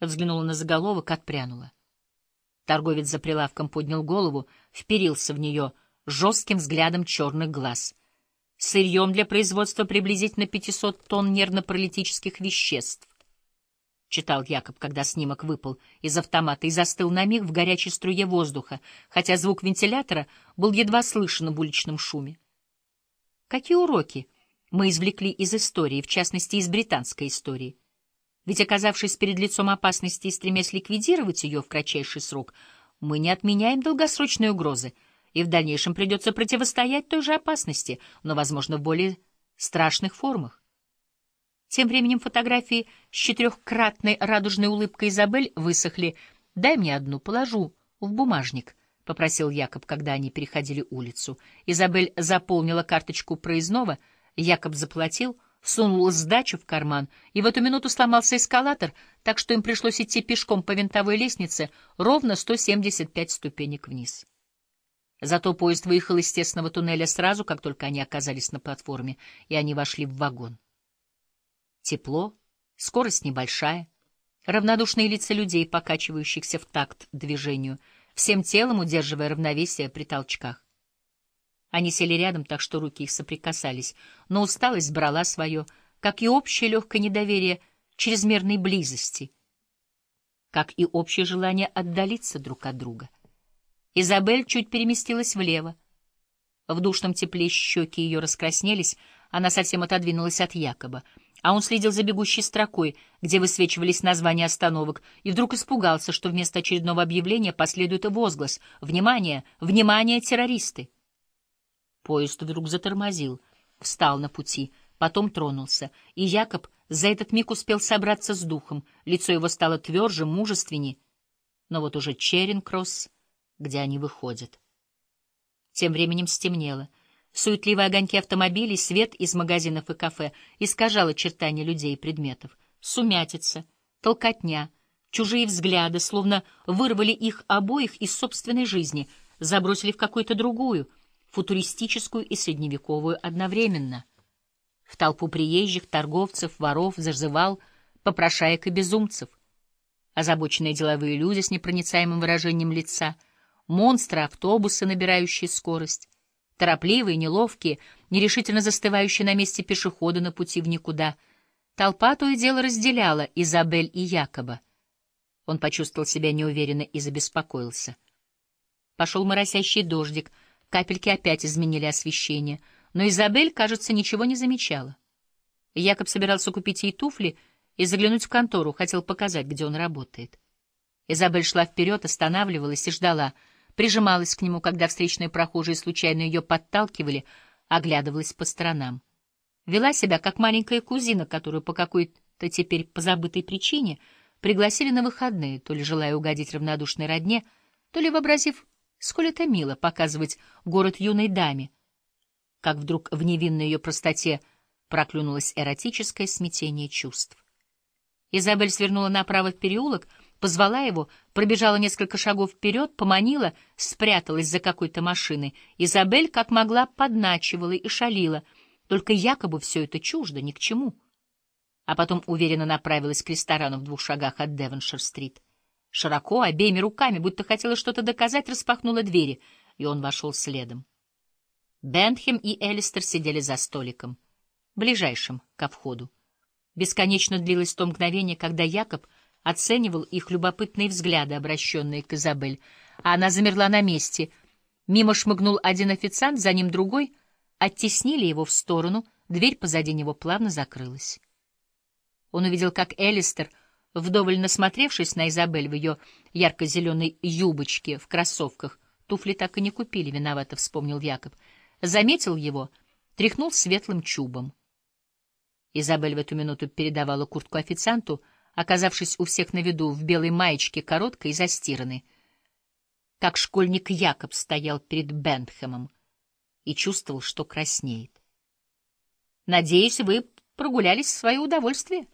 Взглянула на заголовок, отпрянула. Торговец за прилавком поднял голову, вперился в нее жестким взглядом черных глаз. Сырьем для производства приблизительно 500 тонн нервно-паралитических веществ. Читал Якоб, когда снимок выпал из автомата и застыл на миг в горячей струе воздуха, хотя звук вентилятора был едва слышен в уличном шуме. Какие уроки мы извлекли из истории, в частности, из британской истории? Ведь, оказавшись перед лицом опасности и стремясь ликвидировать ее в кратчайший срок, мы не отменяем долгосрочные угрозы, и в дальнейшем придется противостоять той же опасности, но, возможно, в более страшных формах. Тем временем фотографии с четырехкратной радужной улыбкой Изабель высохли. «Дай мне одну, положу в бумажник», — попросил Якоб, когда они переходили улицу. Изабель заполнила карточку проездного, Якоб заплатил — сунул сдачу в карман, и в эту минуту сломался эскалатор, так что им пришлось идти пешком по винтовой лестнице ровно 175 ступенек вниз. Зато поезд выехал из тесного туннеля сразу, как только они оказались на платформе, и они вошли в вагон. Тепло, скорость небольшая, равнодушные лица людей, покачивающихся в такт движению, всем телом удерживая равновесие при толчках. Они сели рядом, так что руки их соприкасались, но усталость брала свое, как и общее легкое недоверие чрезмерной близости, как и общее желание отдалиться друг от друга. Изабель чуть переместилась влево. В душном тепле щеки ее раскраснелись, она совсем отодвинулась от Якоба, а он следил за бегущей строкой, где высвечивались названия остановок, и вдруг испугался, что вместо очередного объявления последует возглас «Внимание! Внимание, террористы!» Поезд вдруг затормозил, встал на пути, потом тронулся, и Якоб за этот миг успел собраться с духом, лицо его стало тверже, мужественнее. Но вот уже Черинг-Кросс, где они выходят. Тем временем стемнело. Суетливые огоньки автомобилей, свет из магазинов и кафе искажал очертания людей и предметов. Сумятица, толкотня, чужие взгляды, словно вырвали их обоих из собственной жизни, забросили в какую-то другую — футуристическую и средневековую одновременно. В толпу приезжих, торговцев, воров зазывал попрошаек и безумцев. Озабоченные деловые люди с непроницаемым выражением лица, монстры, автобусы, набирающие скорость, торопливые, неловкие, нерешительно застывающие на месте пешехода на пути в никуда. Толпа то и дело разделяла Изабель и Якоба. Он почувствовал себя неуверенно и забеспокоился. Пошел моросящий дождик — Капельки опять изменили освещение, но Изабель, кажется, ничего не замечала. Якоб собирался купить ей туфли и заглянуть в контору, хотел показать, где он работает. Изабель шла вперед, останавливалась и ждала, прижималась к нему, когда встречные прохожие случайно ее подталкивали, оглядывалась по сторонам. Вела себя, как маленькая кузина, которую по какой-то теперь позабытой причине пригласили на выходные, то ли желая угодить равнодушной родне, то ли вообразив Сколь это мило показывать город юной даме, как вдруг в невинной ее простоте проклюнулось эротическое смятение чувств. Изабель свернула направо в переулок, позвала его, пробежала несколько шагов вперед, поманила, спряталась за какой-то машиной. Изабель, как могла, подначивала и шалила, только якобы все это чуждо, ни к чему. А потом уверенно направилась к ресторану в двух шагах от Девоншир-стрит широко, обеими руками, будто хотела что-то доказать, распахнула двери, и он вошел следом. Бентхем и Элистер сидели за столиком, ближайшим ко входу. Бесконечно длилось то мгновение, когда Якоб оценивал их любопытные взгляды, обращенные к Изабель, а она замерла на месте. Мимо шмыгнул один официант, за ним другой, оттеснили его в сторону, дверь позади него плавно закрылась. Он увидел, как Элистер — Вдоволь насмотревшись на Изабель в ее ярко-зеленой юбочке, в кроссовках, туфли так и не купили, виновато вспомнил Якоб. Заметил его, тряхнул светлым чубом. Изабель в эту минуту передавала куртку официанту, оказавшись у всех на виду в белой маечке, короткой и застиранной. Как школьник Якоб стоял перед Бентхэмом и чувствовал, что краснеет. «Надеюсь, вы прогулялись в свое удовольствие?»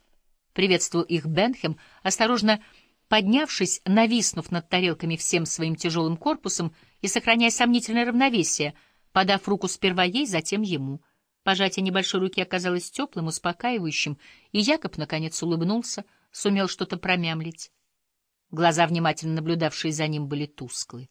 Приветствовал их Бенхем, осторожно поднявшись, нависнув над тарелками всем своим тяжелым корпусом и сохраняя сомнительное равновесие, подав руку сперва ей, затем ему. Пожатие небольшой руки оказалось теплым, успокаивающим, и Якоб, наконец, улыбнулся, сумел что-то промямлить. Глаза, внимательно наблюдавшие за ним, были тусклы.